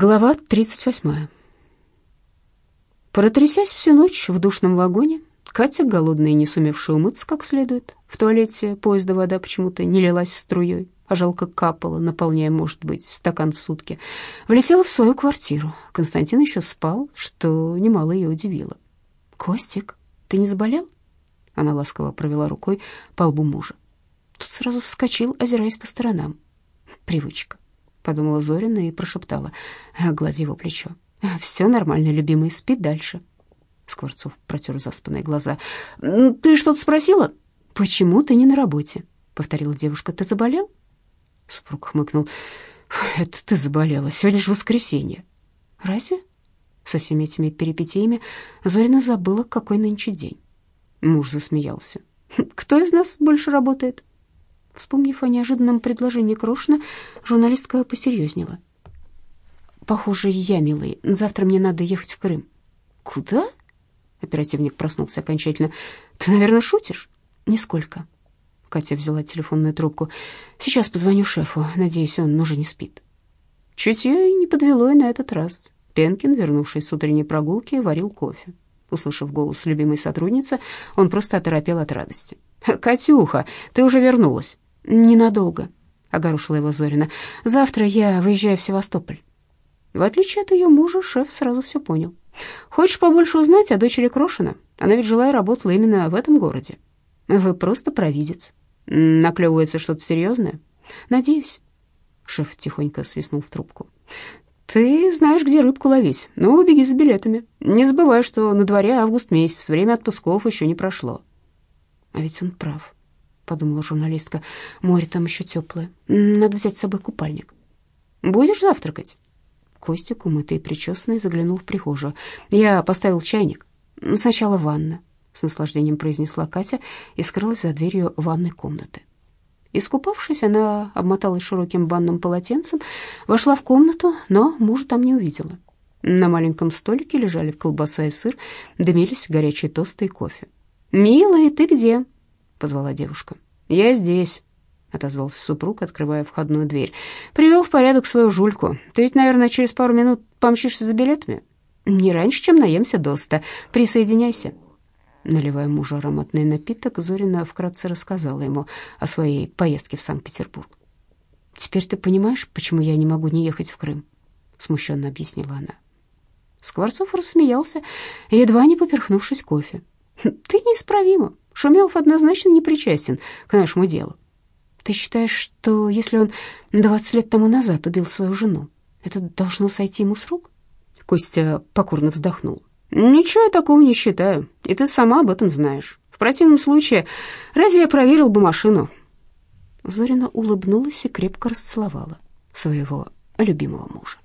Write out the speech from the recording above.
Глава 38. Протрясясь всю ночь в душном вагоне, Катя, голодная и не сумевшая умыться как следует, в туалете поезда вода почему-то не лилась струей, а жалко капала, наполняя, может быть, стакан в сутки, влетела в свою квартиру. Константин еще спал, что немало ее удивило. «Костик, ты не заболел?» Она ласково провела рукой по лбу мужа. Тут сразу вскочил, озираясь по сторонам. Привычка подумала Зорина и прошептала, гладя его плечо. «Все нормально, любимый, спи дальше». Скворцов протер заспанные глаза. «Ты что-то спросила?» «Почему ты не на работе?» — повторила девушка. «Ты заболел?» Супруг хмыкнул. «Это ты заболела. Сегодня же воскресенье». «Разве?» Со всеми этими перипетиями Зорина забыла, какой нынче день. Муж засмеялся. «Кто из нас больше работает?» Вспомнив о неожиданном предложении Крошина, журналистка посерьезнела. «Похоже, я, милый. Завтра мне надо ехать в Крым». «Куда?» Оперативник проснулся окончательно. «Ты, наверное, шутишь?» «Нисколько». Катя взяла телефонную трубку. «Сейчас позвоню шефу. Надеюсь, он уже не спит». Чутье не подвело и на этот раз. Пенкин, вернувшись с утренней прогулки, варил кофе. Услышав голос любимой сотрудницы, он просто оторопел от радости. «Катюха, ты уже вернулась?» «Ненадолго», — огорошила его Зорина. «Завтра я выезжаю в Севастополь». В отличие от ее мужа, шеф сразу все понял. «Хочешь побольше узнать о дочери Крошина? Она ведь жила и работала именно в этом городе». «Вы просто провидец». «Наклевывается что-то серьезное?» «Надеюсь». Шеф тихонько свистнул в трубку. «Ты знаешь, где рыбку ловить. Ну, беги за билетами. Не забывай, что на дворе август месяц, время отпусков еще не прошло». А ведь он прав подумала журналистка. Море там еще теплое. Надо взять с собой купальник. Будешь завтракать? Костик, умытый и причесанный, заглянул в прихожую. Я поставил чайник. Сначала ванна, с наслаждением произнесла Катя и скрылась за дверью ванной комнаты. Искупавшись, она обмоталась широким банным полотенцем, вошла в комнату, но мужа там не увидела. На маленьком столике лежали колбаса и сыр, дымились горячие тосты и кофе. «Милый, ты где?» — позвала девушка. «Я здесь», — отозвался супруг, открывая входную дверь. «Привел в порядок свою жульку. Ты ведь, наверное, через пару минут помчишься за билетами? Не раньше, чем наемся доста. Присоединяйся». Наливая мужу ароматный напиток, Зорина вкратце рассказала ему о своей поездке в Санкт-Петербург. «Теперь ты понимаешь, почему я не могу не ехать в Крым?» — смущенно объяснила она. Скворцов рассмеялся, едва не поперхнувшись кофе. «Ты неисправима. Шумелов однозначно не причастен к нашему делу. Ты считаешь, что если он 20 лет тому назад убил свою жену, это должно сойти ему с рук? Костя покорно вздохнул. Ничего я такого не считаю, и ты сама об этом знаешь. В противном случае, разве я проверил бы машину? Зорина улыбнулась и крепко расцеловала своего любимого мужа.